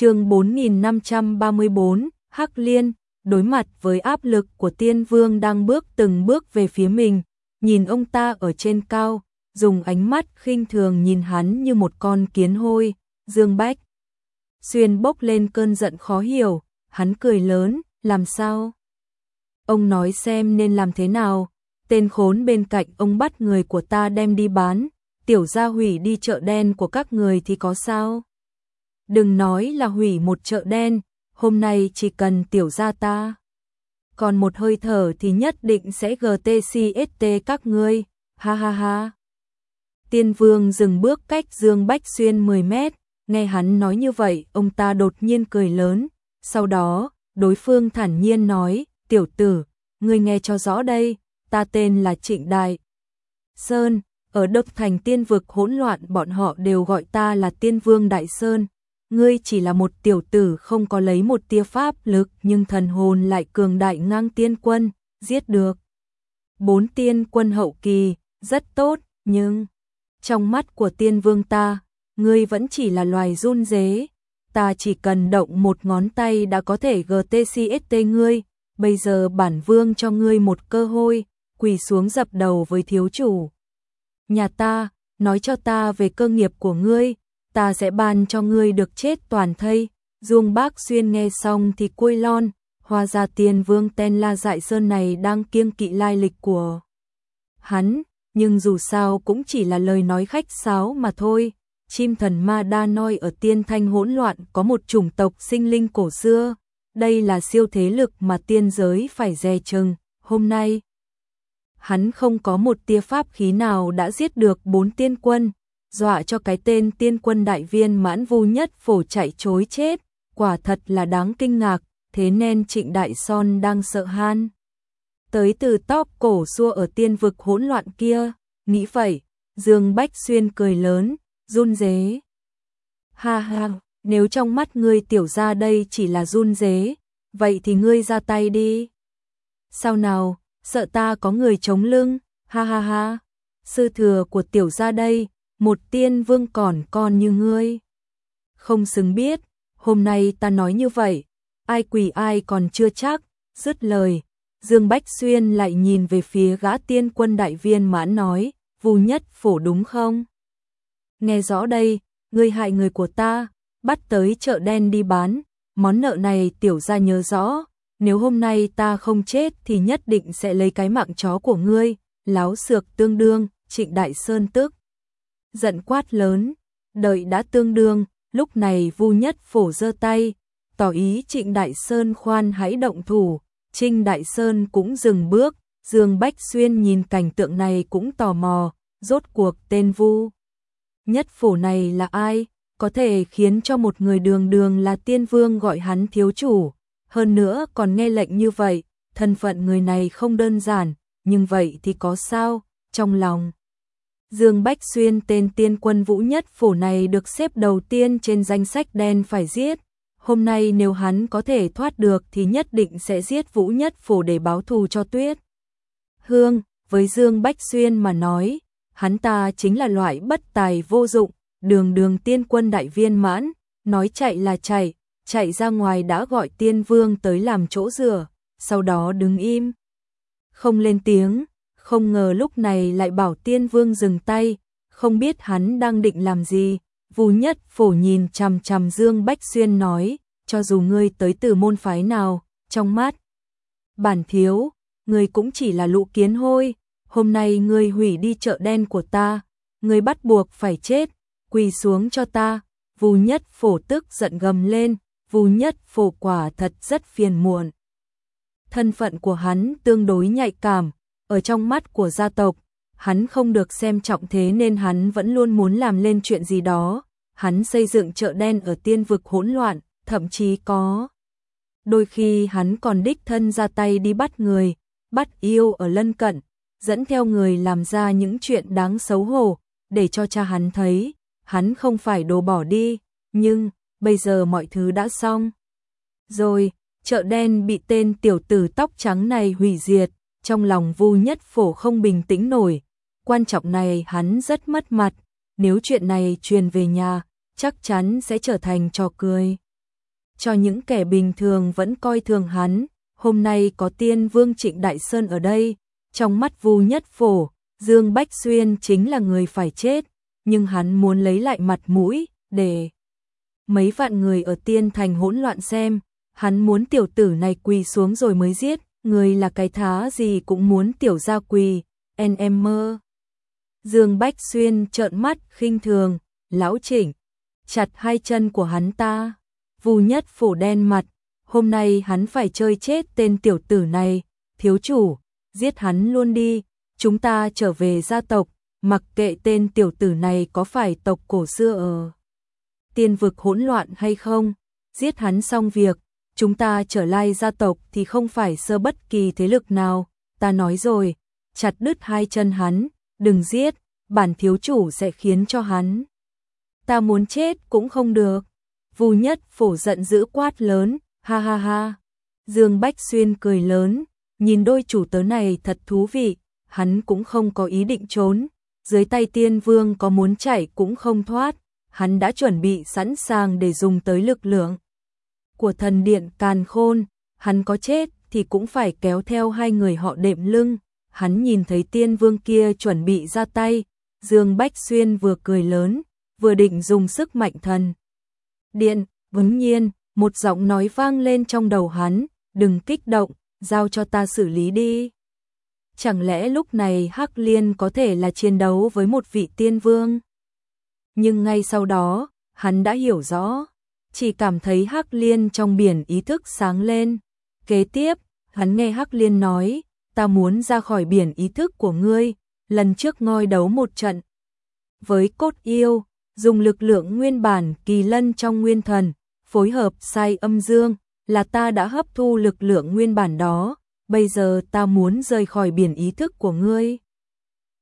chương 4534, Hắc Liên, đối mặt với áp lực của tiên vương đang bước từng bước về phía mình, nhìn ông ta ở trên cao, dùng ánh mắt khinh thường nhìn hắn như một con kiến hôi, Dương Bách. Xuyên bốc lên cơn giận khó hiểu, hắn cười lớn, làm sao? Ông nói xem nên làm thế nào, tên khốn bên cạnh ông bắt người của ta đem đi bán, tiểu gia hủy đi chợ đen của các người thì có sao? Đừng nói là hủy một chợ đen, hôm nay chỉ cần tiểu gia ta. Còn một hơi thở thì nhất định sẽ GTCST các ngươi, ha ha ha. Tiên vương dừng bước cách Dương Bách Xuyên 10 mét, nghe hắn nói như vậy, ông ta đột nhiên cười lớn, sau đó, đối phương thản nhiên nói, tiểu tử, ngươi nghe cho rõ đây, ta tên là Trịnh Đại. Sơn, ở đốc thành tiên vực hỗn loạn bọn họ đều gọi ta là tiên vương Đại Sơn, ngươi chỉ là một tiểu tử không có lấy một tia pháp lực nhưng thần hồn lại cường đại ngang tiên quân, giết được. Bốn tiên quân hậu kỳ, rất tốt, nhưng trong mắt của tiên vương ta, ngươi vẫn chỉ là loài run dế. Ta chỉ cần động một ngón tay đã có thể GTCST ngươi, bây giờ bản vương cho ngươi một cơ hội, quỳ xuống dập đầu với thiếu chủ. Nhà ta, nói cho ta về cơ nghiệp của ngươi, ta sẽ ban cho ngươi được chết toàn thây. Dương Bác Xuyên nghe xong thì quay lon, hoa ra tiền vương tên La Dại Sơn này đang kiêng kỵ lai lịch của hắn, nhưng dù sao cũng chỉ là lời nói khách sáo mà thôi. Chim thần ma đa noi ở tiên thanh hỗn loạn có một chủng tộc sinh linh cổ xưa, đây là siêu thế lực mà tiên giới phải dè chừng, hôm nay. Hắn không có một tia pháp khí nào đã giết được bốn tiên quân, dọa cho cái tên tiên quân đại viên mãn vu nhất phổ chạy chối chết, quả thật là đáng kinh ngạc, thế nên trịnh đại son đang sợ han. Tới từ tóc cổ xua ở tiên vực hỗn loạn kia, nghĩ vậy, Dương Bách Xuyên cười lớn, run dế. Ha ha, nếu trong mắt ngươi tiểu ra đây chỉ là run dế, vậy thì ngươi ra tay đi. Sao nào, sợ ta có người chống lưng, ha ha ha, sư thừa của tiểu ra đây, một tiên vương còn con như ngươi. Không xứng biết, hôm nay ta nói như vậy, ai quỳ ai còn chưa chắc, dứt lời. Dương Bách Xuyên lại nhìn về phía gã tiên quân đại viên mãn nói, vù nhất phổ đúng không? Nghe rõ đây, ngươi hại người của ta, bắt tới chợ đen đi bán, món nợ này tiểu ra nhớ rõ, nếu hôm nay ta không chết thì nhất định sẽ lấy cái mạng chó của ngươi, láo xược tương đương, trịnh đại sơn tức giận quát lớn, đợi đã tương đương, lúc này Vu Nhất Phổ giơ tay, tỏ ý Trịnh Đại Sơn khoan hãy động thủ, Trinh Đại Sơn cũng dừng bước, Dương Bách Xuyên nhìn cảnh tượng này cũng tò mò, rốt cuộc tên Vu Nhất Phổ này là ai, có thể khiến cho một người đường đường là tiên vương gọi hắn thiếu chủ, hơn nữa còn nghe lệnh như vậy, thân phận người này không đơn giản, nhưng vậy thì có sao, trong lòng. Dương Bách Xuyên tên tiên quân vũ nhất Phủ này được xếp đầu tiên trên danh sách đen phải giết. Hôm nay nếu hắn có thể thoát được thì nhất định sẽ giết vũ nhất Phủ để báo thù cho tuyết. Hương, với Dương Bách Xuyên mà nói, hắn ta chính là loại bất tài vô dụng, đường đường tiên quân đại viên mãn, nói chạy là chạy, chạy ra ngoài đã gọi tiên vương tới làm chỗ rửa, sau đó đứng im. Không lên tiếng, không ngờ lúc này lại bảo tiên vương dừng tay, không biết hắn đang định làm gì. Vù nhất phổ nhìn chằm chằm Dương Bách Xuyên nói, cho dù ngươi tới từ môn phái nào, trong mắt. Bản thiếu, ngươi cũng chỉ là lũ kiến hôi, hôm nay ngươi hủy đi chợ đen của ta, ngươi bắt buộc phải chết, quỳ xuống cho ta. Vù nhất phổ tức giận gầm lên, vù nhất phổ quả thật rất phiền muộn. Thân phận của hắn tương đối nhạy cảm, ở trong mắt của gia tộc, hắn không được xem trọng thế nên hắn vẫn luôn muốn làm lên chuyện gì đó. Hắn xây dựng chợ đen ở tiên vực hỗn loạn, thậm chí có. Đôi khi hắn còn đích thân ra tay đi bắt người, bắt yêu ở lân cận, dẫn theo người làm ra những chuyện đáng xấu hổ, để cho cha hắn thấy, hắn không phải đồ bỏ đi, nhưng, bây giờ mọi thứ đã xong. Rồi, chợ đen bị tên tiểu tử tóc trắng này hủy diệt, trong lòng Vu Nhất Phổ không bình tĩnh nổi, quan trọng này hắn rất mất mặt, nếu chuyện này truyền về nhà, chắc chắn sẽ trở thành trò cười. cho những kẻ bình thường vẫn coi thường hắn, hôm nay có tiên vương Trịnh Đại Sơn ở đây, trong mắt Vu Nhất Phổ, Dương Bách Xuyên chính là người phải chết, nhưng hắn muốn lấy lại mặt mũi, để mấy vạn người ở tiên thành hỗn loạn xem, hắn muốn tiểu tử này quỳ xuống rồi mới giết, người là cái thá gì cũng muốn tiểu gia quỳ, en em mơ. Dương Bách Xuyên trợn mắt khinh thường, lão chỉnh, chặt hai chân của hắn ta, Vu Nhất phủ đen mặt, hôm nay hắn phải chơi chết tên tiểu tử này, thiếu chủ, giết hắn luôn đi, chúng ta trở về gia tộc, mặc kệ tên tiểu tử này có phải tộc cổ xưa ở. Tiên vực hỗn loạn hay không, giết hắn xong việc, chúng ta trở lại gia tộc thì không phải sơ bất kỳ thế lực nào, ta nói rồi, chặt đứt hai chân hắn, đừng giết, bản thiếu chủ sẽ khiến cho hắn. Ta muốn chết cũng không được. Vu nhất phổ giận dữ quát lớn, ha ha ha. Dương Bách Xuyên cười lớn, nhìn đôi chủ tớ này thật thú vị, hắn cũng không có ý định trốn, dưới tay tiên vương có muốn chạy cũng không thoát, hắn đã chuẩn bị sẵn sàng để dùng tới lực lượng của thần điện càn khôn, hắn có chết thì cũng phải kéo theo hai người họ đệm lưng, hắn nhìn thấy tiên vương kia chuẩn bị ra tay, Dương Bách Xuyên vừa cười lớn, vừa định dùng sức mạnh thần. Điện, vấn nhiên, một giọng nói vang lên trong đầu hắn, đừng kích động, giao cho ta xử lý đi. Chẳng lẽ lúc này Hắc Liên có thể là chiến đấu với một vị tiên vương? Nhưng ngay sau đó, hắn đã hiểu rõ, chỉ cảm thấy Hắc Liên trong biển ý thức sáng lên. Kế tiếp, hắn nghe Hắc Liên nói, ta muốn ra khỏi biển ý thức của ngươi, lần trước ngoi đấu một trận. Với cốt yêu, dùng lực lượng nguyên bản kỳ lân trong nguyên thần, phối hợp sai âm dương, là ta đã hấp thu lực lượng nguyên bản đó, bây giờ ta muốn rời khỏi biển ý thức của ngươi.